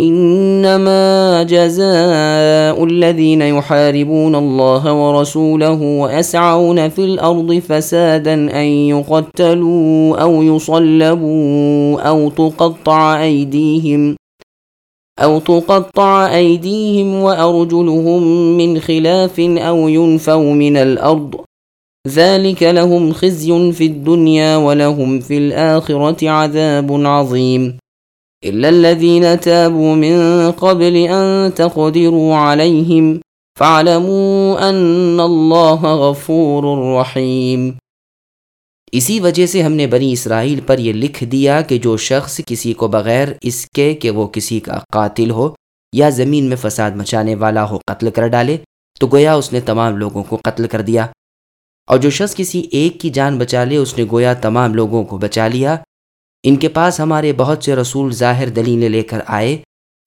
إنما جزاء الذين يحاربون الله ورسوله ويسعون في الأرض فسادا أن يقتلوا أو يصلبوا أو تقطع أيديهم أو تقطع أيديهم وأرجلهم من خلاف أو ينفوا من الأرض ذلك لهم خزي في الدنيا ولهم في الآخرة عذاب عظيم إلا الذين تابوا من قبل أن تقدروا عليهم فاعلموا أن الله غفور رحيم۔ اسی وجہ سے ہم نے بنی اسرائیل پر یہ لکھ دیا کہ جو شخص کسی کو بغیر اس کے کہ وہ کسی کا قاتل ہو یا زمین میں فساد مچانے والا ہو قتل کر ڈالے، تو گویا اس نے تمام لوگوں کو قتل کر دیا۔ اور جو شخص کسی ایک کی جان بچا لے، اس نے گویا تمام لوگوں کو بچا لیا۔ ان کے پاس ہمارے بہت سے رسول ظاہر دلیلیں لے کر آئے،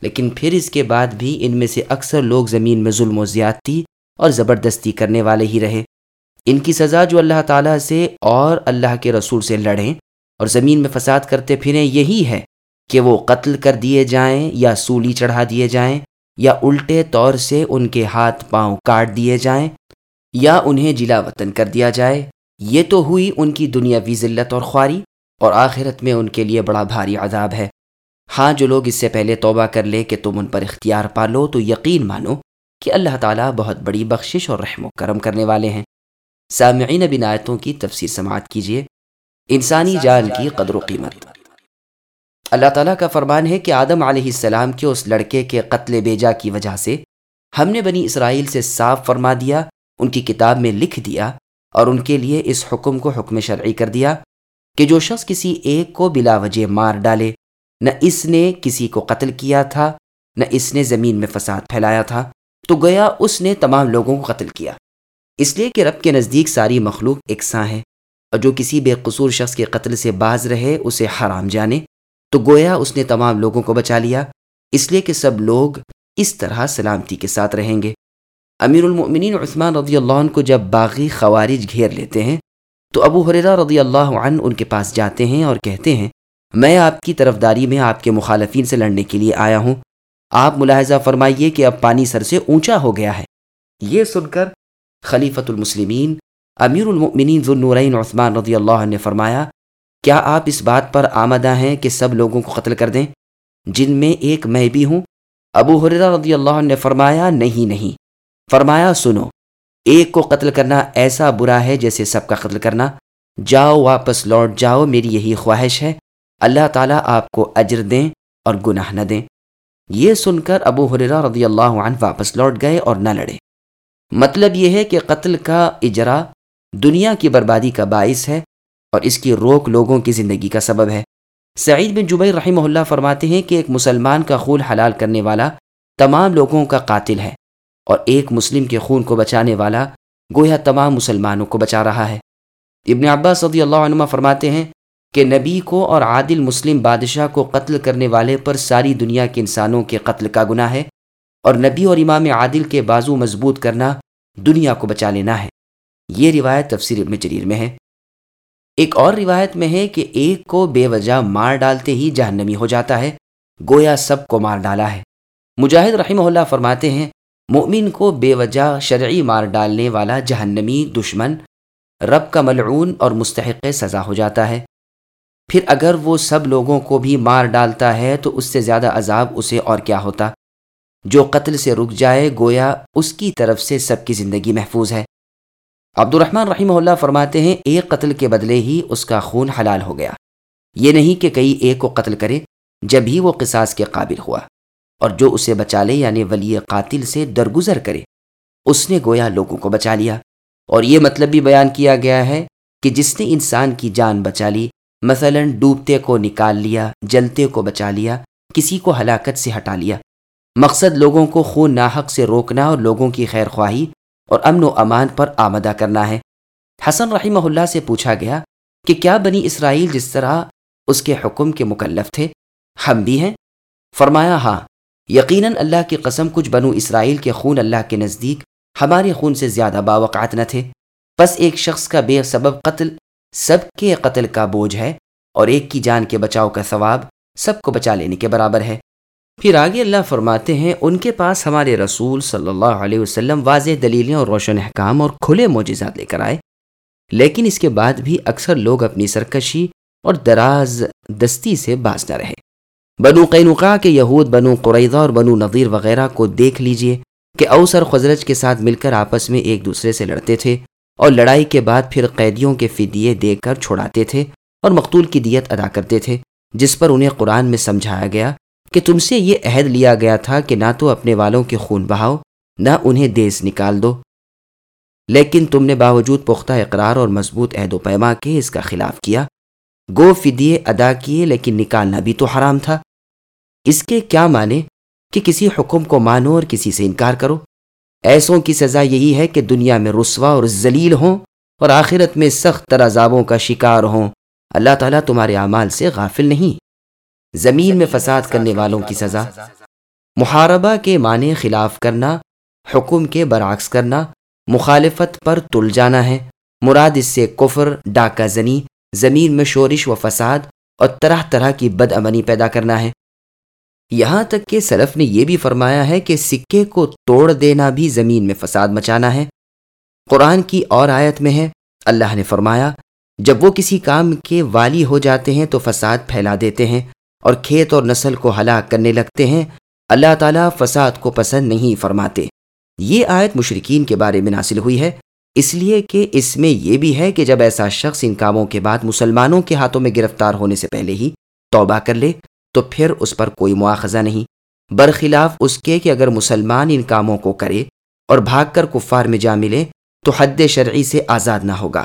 لیکن پھر اس کے بعد بھی ان میں سے اکثر لوگ زمین میں ظلم و زیادتی اور زبردستی کرنے والے ہی رہے۔ ان کی سزا جو اللہ تعالیٰ سے اور اللہ کے رسول سے لڑیں اور زمین میں فساد کرتے پھریں یہی ہے کہ وہ قتل کر دیے جائیں یا سولی چڑھا دیے جائیں یا الٹے طور سے ان کے ہاتھ پاؤں کاٹ دیے جائیں یا انہیں جلا وطن کر دیا جائے۔ یہ تو ہوئی ان کی دنیاوی ذلت اور خواری۔ اور آخرت میں ان کے لیے بڑا بھاری عذاب ہے۔ ہاں جو لوگ اس سے پہلے توبہ کر لے کہ تم ان پر اختیار پالو، تو یقین مانو کہ اللہ تعالیٰ بہت بڑی بخشش اور رحم و کرم کرنے والے ہیں۔ سامعین بن آیتوں کی تفسیر سماعت کیجیے۔ انسانی جان کی قدر و قیمت۔ اللہ تعالیٰ کا فرمان ہے کہ آدم علیہ السلام کے اس لڑکے کے قتل بیجا کی وجہ سے ہم نے بنی اسرائیل سے صاف فرما دیا، ان کی کتاب میں لکھ دیا اور ان کے لیے اس حکم کو حکم شرعی کر دیا۔ کہ جو شخص کسی ایک کو بلا وجہ مار ڈالے، نہ اس نے کسی کو قتل کیا تھا، نہ اس نے زمین میں فساد پھیلایا تھا، تو گیا اس نے تمام لوگوں کو قتل کیا۔ اس لیے کہ رب کے نزدیک ساری مخلوق یکساں ہے، اور جو کسی بے قصور شخص کے قتل سے باز رہے، اسے حرام جانے۔ تو گویا اس نے تمام لوگوں کو بچا لیا۔ اس لیے کہ سب لوگ اس طرح سلامتی کے ساتھ رہیں گے۔ امیر المؤمنین عثمان رضی اللہ عنہ کو جب باغی خوارج گھیر لیتے ہیں تو ابو حریرہ رضی اللہ عنہ ان کے پاس جاتے ہیں اور کہتے ہیں، میں آپ کی طرف داری میں آپ کے مخالفین سے لڑنے کے لیے آیا ہوں۔ آپ ملاحظہ فرمائیے کہ اب پانی سر سے اونچا ہو گیا ہے۔ یہ سن کر خلیفۃ المسلمین، امیر المؤمنین ذوالنورین عثمان رضی اللہ عنہ نے فرمایا، کیا آپ اس بات پر آمدہ ہیں کہ سب لوگوں کو قتل کر دیں؟ جن میں ایک میں بھی ہوں۔ ابو حریرہ رضی اللہ عنہ نے فرمایا، نہیں نہیں۔ فرمایا، سنو۔ ایک کو قتل کرنا ایسا برا ہے جیسے سب کا قتل کرنا۔ جاؤ واپس لوٹ، جاؤ، میری یہی خواہش ہے۔ اللہ تعالیٰ آپ کو اجر دیں اور گناہ نہ دیں۔ یہ سن کر ابو حریرہ رضی اللہ عنہ واپس لوٹ گئے اور نہ لڑے۔ مطلب یہ ہے کہ قتل کا اجرا دنیا کی بربادی کا باعث ہے اور اس کی روک لوگوں کی زندگی کا سبب ہے۔ سعید بن جبیر رحمہ اللہ فرماتے ہیں کہ ایک مسلمان کا خون حلال کرنے والا تمام لوگوں کا قاتل ہے۔ اور ایک مسلم کے خون کو بچانے والا گویا تمام مسلمانوں کو بچا رہا ہے۔ ابن عباس صدی اللہ عنہ فرماتے ہیں کہ نبی کو اور عادل مسلم بادشاہ کو قتل کرنے والے پر ساری دنیا کے انسانوں کے قتل کا گناہ ہے اور نبی اور امام عادل کے بازو مضبوط کرنا دنیا کو بچا لینا ہے۔ یہ روایت تفسیر ابن جریر میں ہے۔ ایک اور روایت میں ہے کہ ایک کو بے وجہ مار ڈالتے ہی جہنمی ہو جاتا ہے، گویا سب کو مار ڈالا ہے۔ مجاہد رحمہ اللہ فرماتے ہیں مومن کو بے وجہ شرعی مار ڈالنے والا جہنمی دشمن رب کا ملعون اور مستحق سزا ہو جاتا ہے۔ پھر اگر وہ سب لوگوں کو بھی مار ڈالتا ہے تو اس سے زیادہ عذاب اسے اور کیا ہوتا؟ جو قتل سے رک جائے، گویا اس کی طرف سے سب کی زندگی محفوظ ہے۔ عبد الرحمن رحمہ اللہ فرماتے ہیں، ایک قتل کے بدلے ہی اس کا خون حلال ہو گیا۔ یہ نہیں کہ کئی ایک کو قتل کرے، جب ہی وہ قصاص کے قابل ہوا۔ اور جو اسے بچا لے یعنی ولی قاتل سے درگزر کرے۔ اس نے گویا لوگوں کو بچا لیا۔ اور یہ مطلب بھی بیان کیا گیا ہے کہ جس نے انسان کی جان بچا لی، مثلا ڈوبتے کو نکال لیا، جلتے کو بچا لیا، کسی کو ہلاکت سے ہٹا لیا۔ مقصد لوگوں کو خون ناحق سے روکنا اور لوگوں کی خیر خواہی اور امن و امان پر آمدہ کرنا ہے۔ حسن رحمہ اللہ سے پوچھا گیا کہ کیا بنی اسرائیل جس طرح اس کے حکم کے مکلف تھے؟ ہم بھی ہیں؟ فرمایا ہاں۔ یقیناً اللہ کی قسم، کچھ بنو اسرائیل کے خون اللہ کے نزدیک ہمارے خون سے زیادہ باوقات نہ تھے۔ بس ایک شخص کا بے سبب قتل سب کے قتل کا بوجھ ہے اور ایک کی جان کے بچاؤ کا ثواب سب کو بچا لینے کے برابر ہے۔ پھر آگے اللہ فرماتے ہیں، ان کے پاس ہمارے رسول صلی اللہ علیہ وسلم واضح دلیلیں اور روشن احکام اور کھلے معجزات لے کر آئے۔ لیکن اس کے بعد بھی اکثر لوگ اپنی سرکشی اور دراز دستی سے باز نہ رہے۔ بنو قینقا کے یہود، بنو قریضہ اور بنو نظیر وغیرہ کو دیکھ لیجیے کہ اوسر خزرج کے ساتھ مل کر آپس میں ایک دوسرے سے لڑتے تھے اور لڑائی کے بعد پھر قیدیوں کے فدیے دے کر چھوڑاتے تھے اور مقتول کی دیت ادا کرتے تھے، جس پر انہیں قرآن میں سمجھایا گیا کہ تم سے یہ عہد لیا گیا تھا کہ نہ تو اپنے والوں کے خون بہاؤ، نہ انہیں دیس نکال دو۔ لیکن تم نے باوجود پختہ اقرار اور مضبوط عہد و پیما کے اس کا خلاف کیا۔ گو فدیے ادا کیے لیکن نکالنا بھی تو حرام تھا۔ اس کے کیا مانے کہ کسی حکم کو مانو اور کسی سے انکار کرو؟ ایسوں کی سزا یہی ہے کہ دنیا میں رسوا اور ذلیل ہوں اور آخرت میں سخت ترازابوں کا شکار ہوں۔ اللہ تعالیٰ تمہارے اعمال سے غافل نہیں۔ زمین میں فساد کرنے والوں کی سزا۔ محاربہ کے معنی خلاف کرنا، حکم کے برعکس کرنا، مخالفت پر تل جانا ہے۔ مراد اس سے کفر، ڈاکہ زنی زمین میں شورش و فساد اور طرح طرح کی بد امنی پیدا کرنا ہے۔ یہاں تک کہ سلف نے یہ بھی فرمایا ہے کہ سکے کو توڑ دینا بھی زمین میں فساد مچانا ہے۔ قرآن کی اور آیت میں ہے، اللہ نے فرمایا، جب وہ کسی کام کے والی ہو جاتے ہیں تو فساد پھیلا دیتے ہیں اور کھیت اور نسل کو ہلاک کرنے لگتے ہیں۔ اللہ تعالیٰ فساد کو پسند نہیں فرماتے۔ یہ آیت مشرقین کے بارے میں ناصل ہوئی ہے۔ اس لیے کہ اس میں یہ بھی ہے کہ جب ایسا شخص ان کاموں کے بعد مسلمانوں کے ہاتھوں میں گرفتار ہونے سے پہلے ہی توبہ کر لے، تو پھر اس پر کوئی مواخذہ نہیں۔ برخلاف اس کے کہ اگر مسلمان ان کاموں کو کرے اور بھاگ کر کفار میں جا ملے، تو حد شرعی سے آزاد نہ ہوگا۔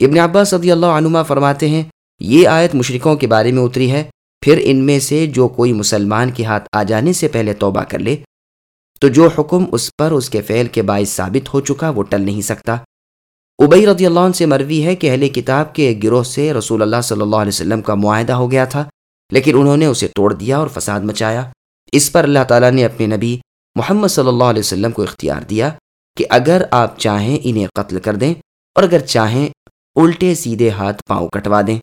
ابن عباس صدی اللہ عنما فرماتے ہیں، یہ آیت مشرقوں کے بارے میں اتری ہے، پھر ان میں سے جو کوئی مسلمان کے ہاتھ آ جانے سے پہلے توبہ کر لے تو جو حکم اس پر اس کے فعل کے باعث ثابت ہو چکا وہ ٹل نہیں سکتا۔ ابئی رضی اللہ عنہ سے مروی ہے کہ اہل کتاب کے ایک گروہ سے رسول اللہ صلی اللہ علیہ وسلم کا معاہدہ ہو گیا تھا، لیکن انہوں نے اسے توڑ دیا اور فساد مچایا۔ اس پر اللہ تعالیٰ نے اپنے نبی محمد صلی اللہ علیہ وسلم کو اختیار دیا کہ اگر آپ چاہیں انہیں قتل کر دیں اور اگر چاہیں الٹے سیدھے ہاتھ پاؤں کٹوا دیں۔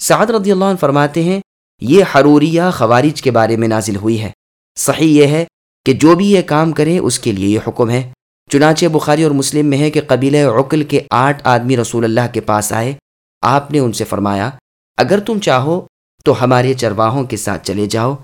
سعد رضی اللہ عنہ فرماتے ہیں، یہ حروریہ خوارج کے بارے میں نازل ہوئی ہے۔ صحیح یہ ہے کہ جو بھی یہ کام کرے اس کے لیے یہ حکم ہے۔ چنانچہ بخاری اور مسلم میں ہے کہ قبیل عقل کے آٹھ آدمی رسول اللہ کے پاس آئے۔ آپ نے ان سے فرمایا، اگر تم چاہو تو ہمارے چرواہوں کے ساتھ چلے جاؤ،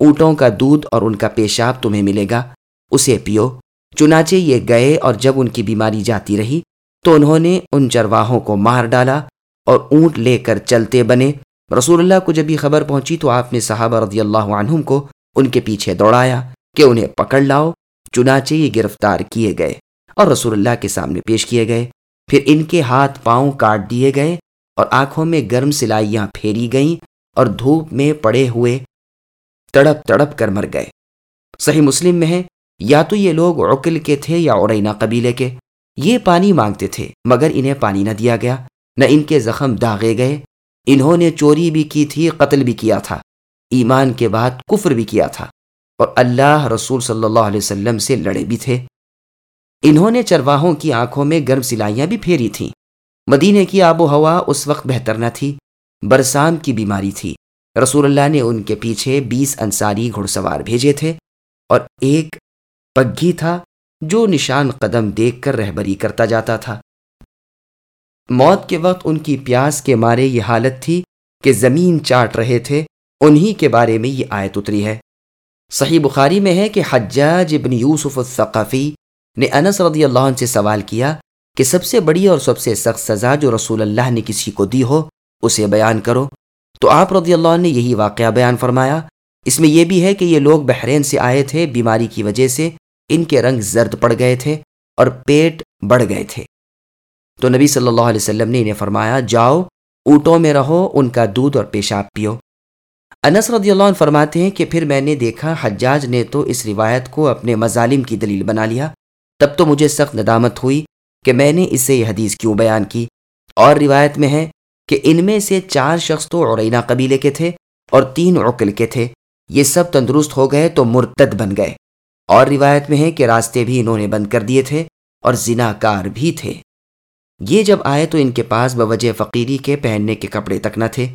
اونٹوں کا دودھ اور ان کا پیشاب تمہیں ملے گا، اسے پیو۔ چنانچہ یہ گئے اور جب ان کی بیماری جاتی رہی تو انہوں نے ان چرواہوں کو مار ڈالا اور اونٹ لے کر چلتے بنے۔ رسول اللہ کو جب یہ خبر پہنچی تو آپ نے صحابہ رضی اللہ عنہم کو ان کے پیچھے دوڑایا۔ کہ انہیں پکڑ لاؤ، چنانچہ یہ گرفتار کیے گئے اور رسول اللہ کے سامنے پیش کیے گئے۔ پھر ان کے ہاتھ پاؤں کاٹ دیے گئے اور آنکھوں میں گرم سلائیاں پھیری گئیں اور دھوپ میں پڑے ہوئے تڑپ تڑپ کر مر گئے۔ صحیح مسلم میں ہے، یا تو یہ لوگ عقل کے تھے یا اورینا قبیلے کے۔ یہ پانی مانگتے تھے، مگر انہیں پانی نہ دیا گیا، نہ ان کے زخم داغے گئے۔ انہوں نے چوری بھی کی تھی، قتل بھی کیا تھا۔ ایمان کے بعد کفر بھی کیا تھا۔ اور اللہ رسول صلی اللہ علیہ وسلم سے لڑے بھی تھے۔ انہوں نے چرواہوں کی آنکھوں میں گرم سلائیاں بھی پھیری تھیں۔ مدینے کی آب و ہوا اس وقت بہتر نہ تھی برسام کی بیماری تھی۔ رسول اللہ نے ان کے پیچھے بیس انصاری گھڑ سوار بھیجے تھے اور ایک پگھی تھا جو نشان قدم دیکھ کر رہبری کرتا جاتا تھا۔ موت کے وقت ان کی پیاس کے مارے یہ حالت تھی کہ زمین چاٹ رہے تھے۔ انہی کے بارے میں یہ آیت اتری ہے۔ صحیح بخاری میں ہے کہ حجاج ابن یوسف الثقافی نے انس رضی اللہ عنہ سے سوال کیا کہ سب سے بڑی اور سب سے سخت سزا جو رسول اللہ نے کسی کو دی ہو، اسے بیان کرو۔ تو آپ رضی اللہ عنہ نے یہی واقعہ بیان فرمایا۔ اس میں یہ بھی ہے کہ یہ لوگ بحرین سے آئے تھے، بیماری کی وجہ سے ان کے رنگ زرد پڑ گئے تھے اور پیٹ بڑھ گئے تھے۔ تو نبی صلی اللہ علیہ وسلم نے انہیں فرمایا، جاؤ، اونٹوں میں رہو، ان کا دودھ اور پیشاب پیو۔ انس رضی اللہ عنہ فرماتے ہیں کہ پھر میں نے دیکھا حجاج نے تو اس روایت کو اپنے مظالم کی دلیل بنا لیا۔ تب تو مجھے سخت ندامت ہوئی کہ میں نے اسے یہ حدیث کیوں بیان کی۔ اور روایت میں ہے کہ ان میں سے چار شخص تو عرینہ قبیلے کے تھے اور تین عقل کے تھے۔ یہ سب تندرست ہو گئے تو مرتد بن گئے۔ اور روایت میں ہے کہ راستے بھی انہوں نے بند کر دیے تھے اور زنا کار بھی تھے۔ یہ جب آئے تو ان کے پاس بوجہ فقیری کے پہننے کے کپڑے تک نہ تھے۔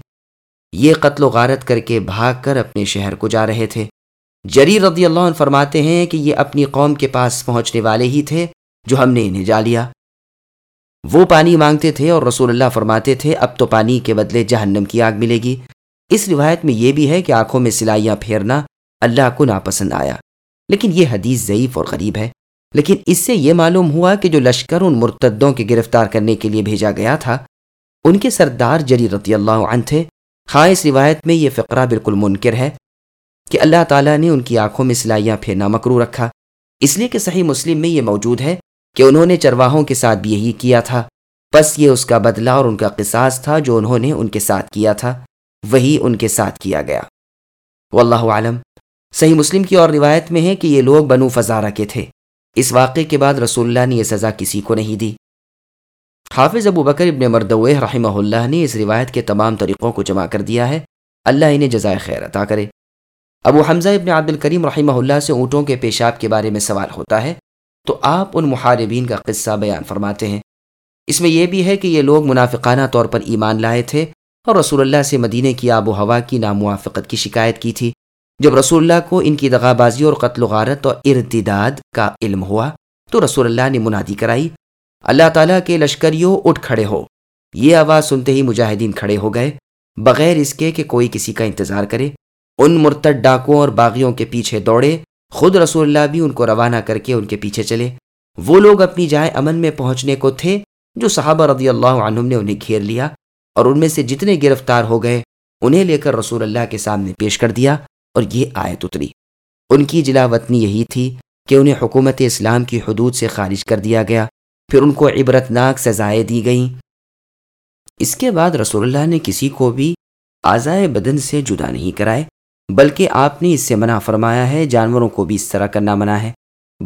یہ قتل و غارت کر کے بھاگ کر اپنے شہر کو جا رہے تھے۔ جری رضی اللہ عنہ فرماتے ہیں کہ یہ اپنی قوم کے پاس پہنچنے والے ہی تھے جو ہم نے انہیں جا لیا۔ وہ پانی مانگتے تھے اور رسول اللہ فرماتے تھے، اب تو پانی کے بدلے جہنم کی آگ ملے گی۔ اس روایت میں یہ بھی ہے کہ آنکھوں میں سلائیاں پھیرنا اللہ کو ناپسند آیا۔ لیکن یہ حدیث ضعیف اور غریب ہے۔ لیکن اس سے یہ معلوم ہوا کہ جو لشکر ان مرتدوں کے گرفتار کرنے کے لیے بھیجا گیا تھا، ان کے سردار جری رضی اللہ عنہ تھے۔ ہاں اس روایت میں یہ فقرہ بالکل منکر ہے کہ اللہ تعالیٰ نے ان کی آنکھوں میں سلائیاں پھیرنا مکرو رکھا۔ اس لیے کہ صحیح مسلم میں یہ موجود ہے کہ انہوں نے چرواہوں کے ساتھ بھی یہی کیا تھا۔ بس یہ اس کا بدلہ اور ان کا قصاص تھا جو انہوں نے ان کے ساتھ کیا تھا۔ وہی ان کے ساتھ کیا گیا۔ واللہ عالم صحیح مسلم کی اور روایت میں ہے کہ یہ لوگ بنو فزارہ کے تھے۔ اس واقعے کے بعد رسول اللہ نے یہ سزا کسی کو نہیں دی۔ حافظ ابو بکر ابن مردوہ رحمہ اللہ نے اس روایت کے تمام طریقوں کو جمع کر دیا ہے۔ اللہ انہیں جزائے خیر عطا کرے۔ ابو حمزہ ابن عبد الکریم رحمہ اللہ سے اونٹوں کے پیشاب کے بارے میں سوال ہوتا ہے تو آپ ان محاربین کا قصہ بیان فرماتے ہیں۔ اس میں یہ بھی ہے کہ یہ لوگ منافقانہ طور پر ایمان لائے تھے اور رسول اللہ سے مدینے کی آب و ہوا کی ناموافقت کی شکایت کی تھی۔ جب رسول اللہ کو ان کی دغا بازی اور قتل و غارت اور ارتداد کا علم ہوا تو رسول اللہ نے منادی کرائی اللہ تعالیٰ کے لشکریوں اٹھ کھڑے ہو۔ یہ آواز سنتے ہی مجاہدین کھڑے ہو گئے، بغیر اس کے کہ کوئی کسی کا انتظار کرے۔ ان مرتد ڈاکوں اور باغیوں کے پیچھے دوڑے، خود رسول اللہ بھی ان کو روانہ کر کے ان کے پیچھے چلے۔ وہ لوگ اپنی جائے امن میں پہنچنے کو تھے، جو صحابہ رضی اللہ عنہم نے انہیں گھیر لیا اور ان میں سے جتنے گرفتار ہو گئے، انہیں لے کر رسول اللہ کے سامنے پیش کر دیا اور یہ آیت اتری۔ ان کی جلا وطنی یہی تھی کہ انہیں حکومت اسلام کی حدود سے خارج کر دیا گیا۔ پھر ان کو عبرتناک سزائیں دی گئیں۔ اس کے بعد رسول اللہ نے کسی کو بھی آزائے بدن سے جدا نہیں کرائے، بلکہ آپ نے اس سے منع فرمایا ہے، جانوروں کو بھی اس طرح کرنا منع ہے۔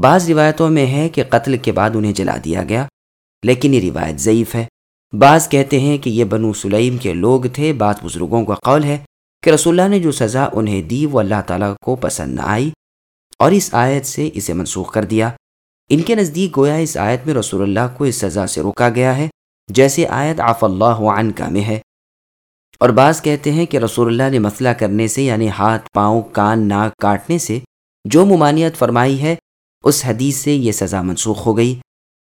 بعض روایتوں میں ہے کہ قتل کے بعد انہیں جلا دیا گیا، لیکن یہ روایت ضعیف ہے۔ بعض کہتے ہیں کہ یہ بنو سلیم کے لوگ تھے، بعض بزرگوں کا قول ہے کہ رسول اللہ نے جو سزا انہیں دی وہ اللہ تعالیٰ کو پسند نہ آئی اور اس آیت سے اسے منسوخ کر دیا۔ ان کے نزدیک گویا اس آیت میں رسول اللہ کو اس سزا سے روکا گیا ہے، جیسے آیت آف اللہ عنکا میں ہے۔ اور بعض کہتے ہیں کہ رسول اللہ نے مسئلہ کرنے سے یعنی ہاتھ، پاؤں، کان، ناک کاٹنے سے جو ممانعت فرمائی ہے، اس حدیث سے یہ سزا منسوخ ہو گئی۔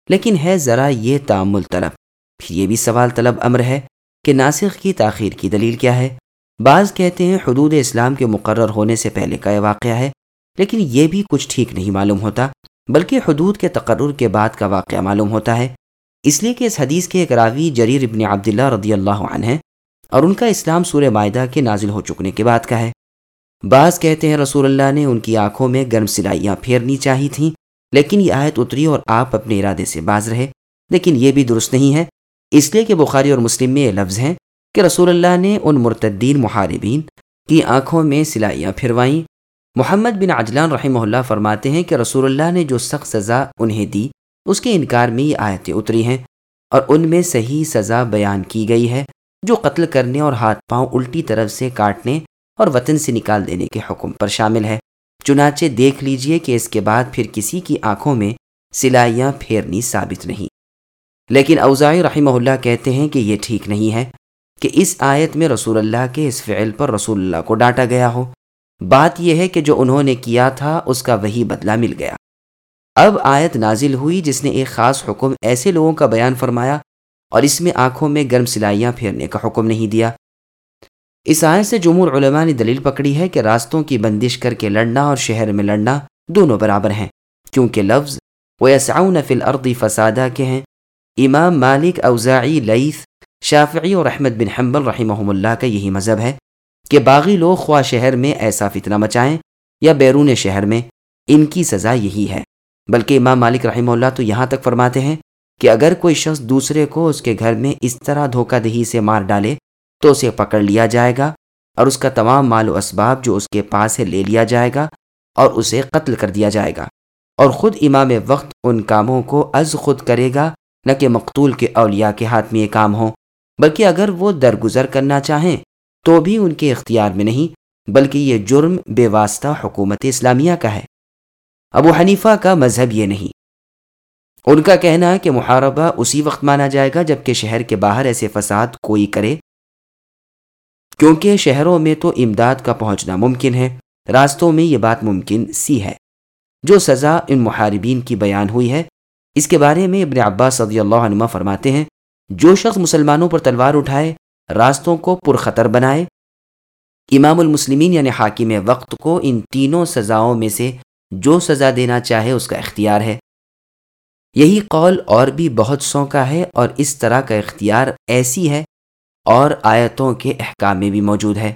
لیکن ہے ذرا یہ تعمل طلب۔ پھر یہ بھی سوال طلب امر ہے کہ ناسخ کی تاخیر کی دلیل کیا ہے۔ بعض کہتے ہیں حدود اسلام کے مقرر ہونے سے پہلے کا یہ واقعہ ہے، لیکن یہ بھی کچھ ٹھیک نہیں معلوم ہوتا۔ بلکہ حدود کے تقرر کے بعد کا واقعہ معلوم ہوتا ہے۔ اس لیے کہ اس حدیث کے ایک راوی جریر ابن عبداللہ رضی اللہ عنہ ہے اور ان کا اسلام سورہ معدہ کے نازل ہو چکنے کے بعد کا ہے۔ بعض کہتے ہیں رسول اللہ نے ان کی آنکھوں میں گرم سلائیاں پھیرنی چاہی تھیں، لیکن یہ آیت اتری اور آپ اپنے ارادے سے باز رہے۔ لیکن یہ بھی درست نہیں ہے۔ اس لیے کہ بخاری اور مسلم میں یہ لفظ ہیں کہ رسول اللہ نے ان مرتدین، محاربین کی آنکھوں میں سلائیاں پھروائیں محمد بن عجلان رحمہ اللہ فرماتے ہیں کہ رسول اللہ نے جو سخت سزا انہیں دی، اس کے انکار میں یہ آیتیں اتری ہیں اور ان میں صحیح سزا بیان کی گئی ہے جو قتل کرنے اور ہاتھ پاؤں الٹی طرف سے کاٹنے اور وطن سے نکال دینے کے حکم پر شامل ہے۔ چنانچہ دیکھ لیجیے کہ اس کے بعد پھر کسی کی آنکھوں میں سلائیاں پھیرنی ثابت نہیں۔ لیکن اوزائی رحمہ اللہ کہتے ہیں کہ یہ ٹھیک نہیں ہے کہ اس آیت میں رسول اللہ کے اس فعل پر رسول اللہ کو ڈانٹا گیا ہو۔ بات یہ ہے کہ جو انہوں نے کیا تھا، اس کا وہی بدلہ مل گیا۔ اب آیت نازل ہوئی جس نے ایک خاص حکم ایسے لوگوں کا بیان فرمایا اور اس میں آنکھوں میں گرم سلائیاں پھیرنے کا حکم نہیں دیا۔ اس آیت سے جمہور علماء نے دلیل پکڑی ہے کہ راستوں کی بندش کر کے لڑنا اور شہر میں لڑنا دونوں برابر ہیں، کیونکہ لفظ ویسعون فی الارض فسادہ کے ہیں۔ امام مالک اوزاعی لئیث شافعی اور احمد بن حنبل رحمہ اللہ کا یہی مذہب ہے۔ کہ باغی لوگ خواہ شہر میں ایسا فتنہ مچائیں یا بیرون شہر میں، ان کی سزا یہی ہے۔ بلکہ امام مالک رحمہ اللہ تو یہاں تک فرماتے ہیں کہ اگر کوئی شخص دوسرے کو اس کے گھر میں اس طرح دھوکہ دہی سے مار ڈالے، تو اسے پکڑ لیا جائے گا اور اس کا تمام مال و اسباب جو اس کے پاس ہے لے لیا جائے گا اور اسے قتل کر دیا جائے گا۔ اور خود امام وقت ان کاموں کو از خود کرے گا، نہ کہ مقتول کے اولیاء کے ہاتھ میں یہ کام ہوں بلکہ اگر وہ درگزر کرنا چاہیں تو بھی ان کے اختیار میں نہیں، بلکہ یہ جرم بے واسطہ حکومت اسلامیہ کا ہے۔ ابو حنیفہ کا مذہب یہ نہیں۔ ان کا کہنا ہے کہ محاربہ اسی وقت مانا جائے گا جبکہ شہر کے باہر ایسے فساد کوئی کرے، کیونکہ شہروں میں تو امداد کا پہنچنا ممکن ہے، راستوں میں یہ بات ممکن سی ہے۔ جو سزا ان محاربین کی بیان ہوئی ہے، اس کے بارے میں ابن عباس صدی اللہ عنہ فرماتے ہیں، جو شخص مسلمانوں پر تلوار اٹھائے راستوں کو پرخطر بنائے۔ امام المسلمین یعنی حاکم وقت کو ان تینوں سزاؤں میں سے جو سزا دینا چاہے اس کا اختیار ہے۔ یہی قول اور بھی بہت سو کا ہے اور اس طرح کا اختیار ایسی ہے اور آیتوں کے احکام میں بھی موجود ہے۔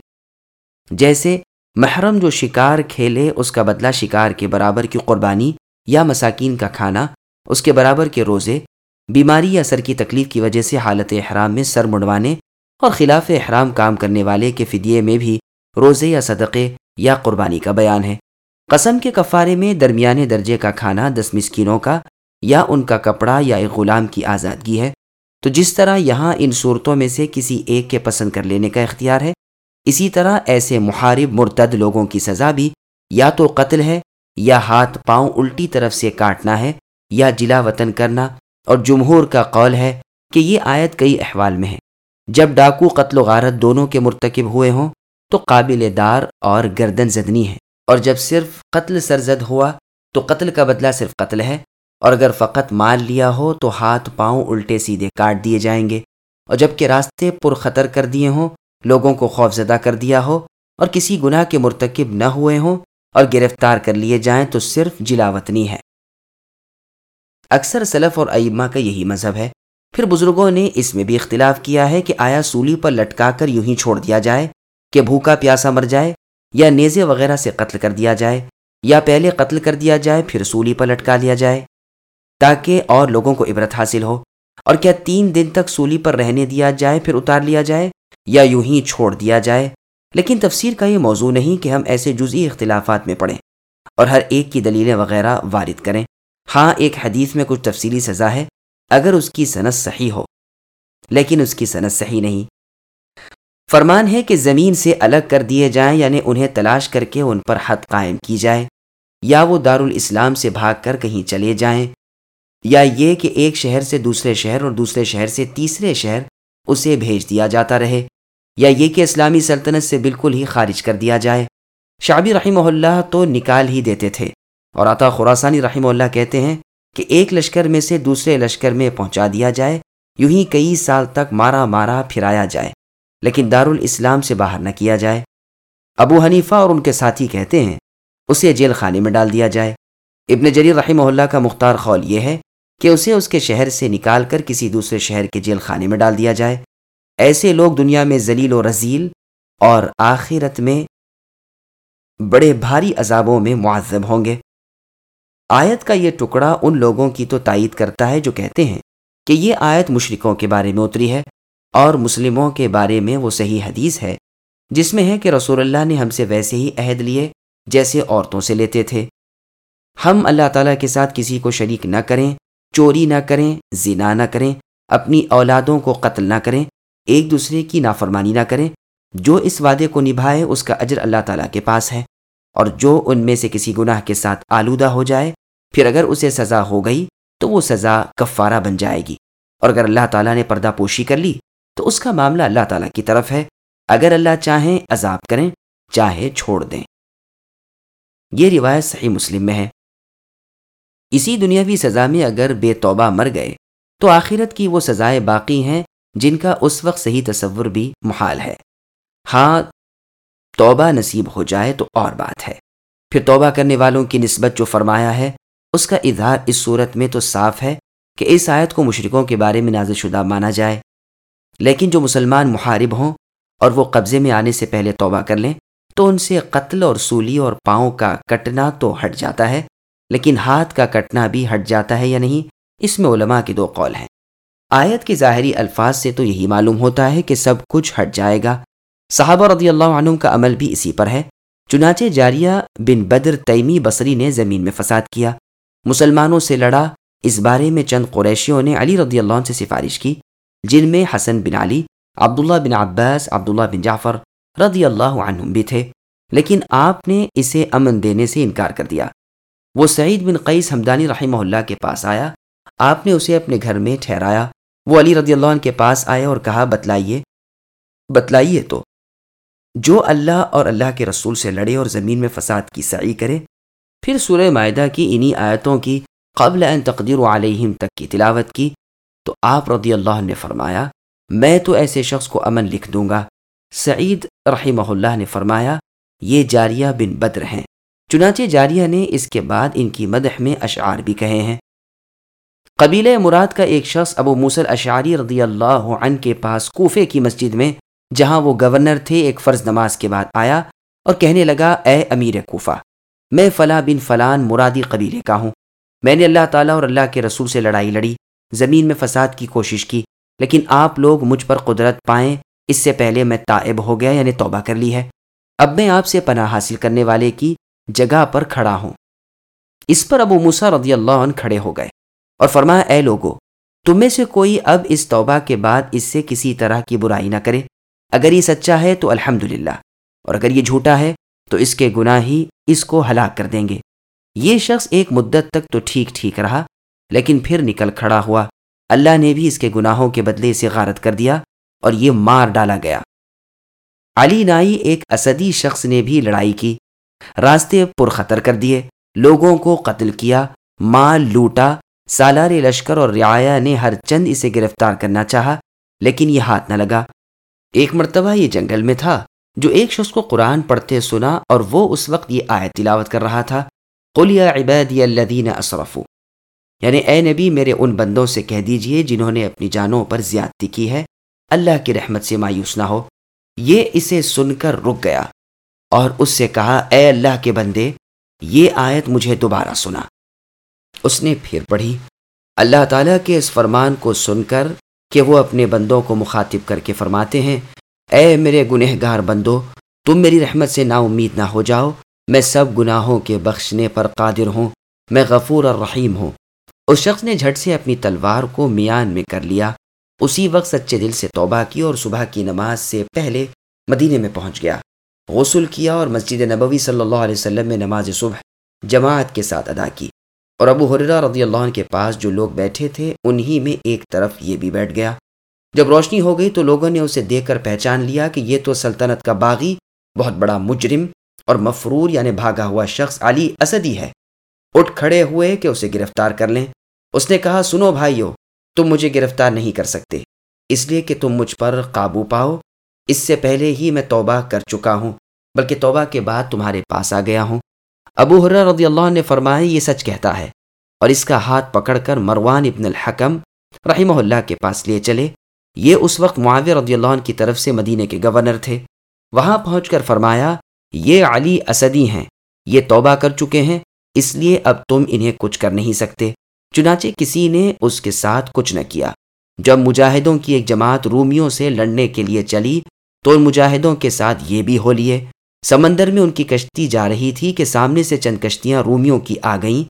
جیسے محرم جو شکار کھیلے اس کا بدلہ شکار کے برابر کی قربانی یا مساکین کا کھانا، اس کے برابر کے روزے، بیماری یا سر کی تکلیف کی وجہ سے حالت احرام میں سر مڑوانے اور خلاف احرام کام کرنے والے کے فدیے میں بھی روزے یا صدقے یا قربانی کا بیان ہے۔ قسم کے کفارے میں درمیانے درجے کا کھانا دس مسکینوں کا یا ان کا کپڑا یا ایک غلام کی آزادگی ہے۔ تو جس طرح یہاں ان صورتوں میں سے کسی ایک کے پسند کر لینے کا اختیار ہے، اسی طرح ایسے محارب مرتد لوگوں کی سزا بھی یا تو قتل ہے یا ہاتھ پاؤں الٹی طرف سے کاٹنا ہے یا جلا وطن کرنا اور جمہور کا قول ہے کہ یہ آیت کئی احوال میں ہے۔ جب ڈاکو قتل و غارت دونوں کے مرتکب ہوئے ہوں، تو قابل دار اور گردن زدنی ہے۔ اور جب صرف قتل سرزد ہوا، تو قتل کا بدلہ صرف قتل ہے۔ اور اگر فقط مال لیا ہو، تو ہاتھ پاؤں الٹے سیدھے کاٹ دیے جائیں گے۔ اور جبکہ راستے پر خطر کر دیے ہوں، لوگوں کو خوف زدہ کر دیا ہو، اور کسی گناہ کے مرتکب نہ ہوئے ہوں اور گرفتار کر لیے جائیں، تو صرف جلاوطنی ہے۔ اکثر سلف اور ائمہ کا یہی مذہب ہے۔ پھر بزرگوں نے اس میں بھی اختلاف کیا ہے کہ آیا سولی پر لٹکا کر یوں ہی چھوڑ دیا جائے، کہ بھوکا پیاسا مر جائے، یا نیزے وغیرہ سے قتل کر دیا جائے، یا پہلے قتل کر دیا جائے، پھر سولی پر لٹکا لیا جائے، تاکہ اور لوگوں کو عبرت حاصل ہو۔ اور کیا تین دن تک سولی پر رہنے دیا جائے، پھر اتار لیا جائے، یا یوں ہی چھوڑ دیا جائے؟ لیکن تفسیر کا یہ موضوع نہیں کہ ہم ایسے جزئی اختلافات میں پڑھیں اور ہر ایک کی دلیلیں وغیرہ وارد کریں۔ ہاں ایک حدیث میں کچھ تفصیلی سزا ہے اگر اس کی صنعت صحیح ہو۔ لیکن اس کی صنعت صحیح نہیں۔ فرمان ہے کہ زمین سے الگ کر دیے جائیں یعنی انہیں تلاش کر کے ان پر حد قائم کی جائے۔ یا وہ دارالاسلام سے بھاگ کر کہیں چلے جائیں، یا یہ کہ ایک شہر سے دوسرے شہر اور دوسرے شہر سے تیسرے شہر اسے بھیج دیا جاتا رہے، یا یہ کہ اسلامی سلطنت سے بالکل ہی خارج کر دیا جائے۔ شعبی رحمہ اللہ تو نکال ہی دیتے تھے۔ اور عطا خوراسانی رحمہ اللہ کہتے ہیں کہ ایک لشکر میں سے دوسرے لشکر میں پہنچا دیا جائے، یوں ہی کئی سال تک مارا مارا پھرایا جائے، لیکن دارالاسلام سے باہر نہ کیا جائے۔ ابو حنیفہ اور ان کے ساتھی کہتے ہیں، اسے جیل خانے میں ڈال دیا جائے۔ ابن جریر رحمہ اللہ کا مختار خول یہ ہے کہ اسے اس کے شہر سے نکال کر کسی دوسرے شہر کے جیل خانے میں ڈال دیا جائے۔ ایسے لوگ دنیا میں ذلیل و رزیل اور آخرت میں بڑے بھاری عذابوں میں معذب ہوں گے۔ آیت کا یہ ٹکڑا ان لوگوں کی تو تائید کرتا ہے جو کہتے ہیں کہ یہ آیت مشرکوں کے بارے میں اتری ہے اور مسلموں کے بارے میں وہ صحیح حدیث ہے، جس میں ہے کہ رسول اللہ نے ہم سے ویسے ہی عہد لیے جیسے عورتوں سے لیتے تھے۔ ہم اللہ تعالیٰ کے ساتھ کسی کو شریک نہ کریں، چوری نہ کریں، زنا نہ کریں، اپنی اولادوں کو قتل نہ کریں، ایک دوسرے کی نافرمانی نہ کریں۔ جو اس وعدے کو نبھائے، اس کا اجر اللہ تعالیٰ کے پاس ہے۔ اور جو ان میں سے کسی گناہ کے ساتھ آلودہ ہو جائے، پھر اگر اسے سزا ہو گئی، تو وہ سزا کفارہ بن جائے گی۔ اور اگر اللہ تعالیٰ نے پردہ پوشی کر لی، تو اس کا معاملہ اللہ تعالیٰ کی طرف ہے۔ اگر اللہ چاہیں، عذاب کریں، چاہے چھوڑ دیں۔ یہ روایت صحیح مسلم میں ہے۔ اسی دنیاوی سزا میں اگر بے توبہ مر گئے، تو آخرت کی وہ سزائیں باقی ہیں جن کا اس وقت صحیح تصور بھی محال ہے۔ ہاں توبہ نصیب ہو جائے تو اور بات ہے۔ پھر توبہ کرنے والوں کی نسبت جو فرمایا ہے، اس کا اظہار اس صورت میں تو صاف ہے کہ اس آیت کو مشرقوں کے بارے میں نازل شدہ مانا جائے۔ لیکن جو مسلمان محارب ہوں اور وہ قبضے میں آنے سے پہلے توبہ کر لیں، تو ان سے قتل اور سولی اور پاؤں کا کٹنا تو ہٹ جاتا ہے، لیکن ہاتھ کا کٹنا بھی ہٹ جاتا ہے یا نہیں، اس میں علماء کے دو قول ہیں۔ آیت کے ظاہری الفاظ سے تو یہی معلوم ہوتا ہے کہ سب کچھ ہٹ جائے گا۔ صحابہ رضی اللہ عنہ کا عمل بھی اسی پر ہے۔ چنانچہ جاریہ بن بدر تیمی بصری نے زمین میں فساد کیا۔ مسلمانوں سے لڑا۔ اس بارے میں چند قریشیوں نے علی رضی اللہ عنہ سے سفارش کی، جن میں حسن بن علی، عبداللہ بن عباس، عبداللہ بن جعفر رضی اللہ عنہم بھی تھے۔ لیکن آپ نے اسے امن دینے سے انکار کر دیا۔ وہ سعید بن قیس حمدانی رحمہ اللہ کے پاس آیا۔ آپ نے اسے اپنے گھر میں ٹھہرایا۔ وہ علی رضی اللہ عنہ کے پاس آئے اور کہا، بتلائیے۔ بتلائیے تو۔ جو اللہ اور اللہ کے رسول سے لڑے اور زمین میں فساد کی سعی کرے، پھر سورہ معدہ کی انہی آیتوں کی قبل ان تقدیر علیہم تک کی تلاوت کی، تو آپ رضی اللہ نے فرمایا، میں تو ایسے شخص کو امن لکھ دوں گا۔ سعید رحمہ اللہ نے فرمایا، یہ جاریہ بن بدر ہیں۔ چنانچہ جاریہ نے اس کے بعد ان کی مدح میں اشعار بھی کہے ہیں۔ قبیلہ مراد کا ایک شخص ابو موسل اشعاری رضی اللہ عنہ کے پاس کوفے کی مسجد میں جہاں وہ گورنر تھے، ایک فرض نماز کے بعد آیا اور کہنے لگا، اے امیر کوفہ، میں فلاں بن فلان مرادی قبیلے کا ہوں۔ میں نے اللہ تعالیٰ اور اللہ کے رسول سے لڑائی لڑی، زمین میں فساد کی کوشش کی، لیکن آپ لوگ مجھ پر قدرت پائیں، اس سے پہلے میں تائب ہو گیا یعنی توبہ کر لی ہے۔ اب میں آپ سے پناہ حاصل کرنے والے کی جگہ پر کھڑا ہوں۔ اس پر ابو موسا رضی اللہ عنہ کھڑے ہو گئے اور فرمایا، اے لوگو، تم میں سے کوئی اب اس توبہ کے بعد اس سے کسی طرح کی برائی نہ کرے۔ اگر یہ سچا ہے تو الحمد اور اگر یہ جھوٹا ہے تو اس کے گناہ ہی اس کو ہلاک کر دیں گے۔ یہ شخص ایک مدت تک تو ٹھیک ٹھیک رہا، لیکن پھر نکل کھڑا ہوا، اللہ نے بھی اس کے گناہوں کے بدلے اسے غارت کر دیا اور یہ مار ڈالا گیا۔ علی نائی ایک اسدی شخص نے بھی لڑائی کی، راستے پر خطر کر دیے، لوگوں کو قتل کیا، مال لوٹا، سالار لشکر اور رعایا نے ہر چند اسے گرفتار کرنا چاہا، لیکن یہ ہاتھ نہ لگا۔ ایک مرتبہ یہ جنگل میں تھا جو ایک شخص کو قرآن پڑھتے سنا اور وہ اس وقت یہ آیت تلاوت کر رہا تھا قلیا عبادی الذین اسرفو یعنی اے نبی، میرے ان بندوں سے کہہ دیجیے جنہوں نے اپنی جانوں پر زیادتی کی ہے۔ اللہ کی رحمت سے مایوس نہ ہو۔ یہ اسے سن کر رک گیا اور اس سے کہا، اے اللہ کے بندے، یہ آیت مجھے دوبارہ سنا۔ اس نے پھر پڑھی۔ اللہ تعالیٰ کے اس فرمان کو سن کر کہ وہ اپنے بندوں کو مخاطب کر کے فرماتے ہیں، اے میرے گنہ گار بندو، تم میری رحمت سے نا امید نہ ہو جاؤ، میں سب گناہوں کے بخشنے پر قادر ہوں، میں غفور اور رحیم ہوں۔ اس شخص نے جھٹ سے اپنی تلوار کو میان میں کر لیا، اسی وقت سچے دل سے توبہ کی اور صبح کی نماز سے پہلے مدینے میں پہنچ گیا۔ غسل کیا اور مسجد نبوی صلی اللہ علیہ وسلم میں نماز صبح جماعت کے ساتھ ادا کی۔ اور ابو حرا رضی اللہ عنہ کے پاس جو لوگ بیٹھے تھے، انہی میں ایک طرف یہ بھی بیٹھ گیا۔ جب روشنی ہو گئی تو لوگوں نے اسے دیکھ کر پہچان لیا کہ یہ تو سلطنت کا باغی، بہت بڑا مجرم اور مفرور یعنی بھاگا ہوا شخص علی اسدی ہے۔ اٹھ کھڑے ہوئے کہ اسے گرفتار کر لیں۔ اس نے کہا، سنو بھائیو، تم مجھے گرفتار نہیں کر سکتے، اس لیے کہ تم مجھ پر قابو پاؤ۔ اس سے پہلے ہی میں توبہ کر چکا ہوں، بلکہ توبہ کے بعد تمہارے پاس آ گیا ہوں۔ ابو حرہ رضی اللہ نے فرمایا، یہ سچ کہتا ہے۔ اور اس کا ہاتھ پکڑ کر مروان ابن الحکم رحمہ اللہ کے پاس لیے چلے۔ یہ اس وقت معاویہ رضی اللہ عنہ کی طرف سے مدینے کے گورنر تھے۔ وہاں پہنچ کر فرمایا، یہ علی اسدی ہیں، یہ توبہ کر چکے ہیں، اس لیے اب تم انہیں کچھ کر نہیں سکتے۔ چنانچہ کسی نے اس کے ساتھ کچھ نہ کیا۔ جب مجاہدوں کی ایک جماعت رومیوں سے لڑنے کے لیے چلی، تو ان مجاہدوں کے ساتھ یہ بھی ہو لیے۔ سمندر میں ان کی کشتی جا رہی تھی کہ سامنے سے چند کشتیاں رومیوں کی آ گئیں۔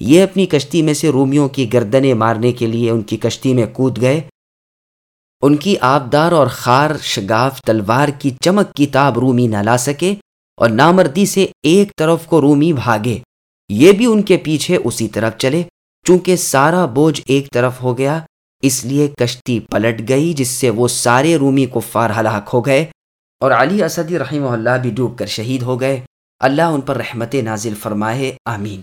یہ اپنی کشتی میں سے رومیوں کی گردنیں مارنے کے لیے ان کی کشتی میں کود گئے۔ ان کی آبدار اور خار شگاف تلوار کی چمک کی تاب رومی نہ لا سکے اور نامردی سے ایک طرف کو رومی بھاگے۔ یہ بھی ان کے پیچھے اسی طرف چلے، چونکہ سارا بوجھ ایک طرف ہو گیا، اس لیے کشتی پلٹ گئی، جس سے وہ سارے رومی کو فار ہلاک ہو گئے۔ اور علی اسدی رحمہ اللہ بھی ڈوب کر شہید ہو گئے۔ اللہ ان پر رحمت نازل فرمائے، آمین۔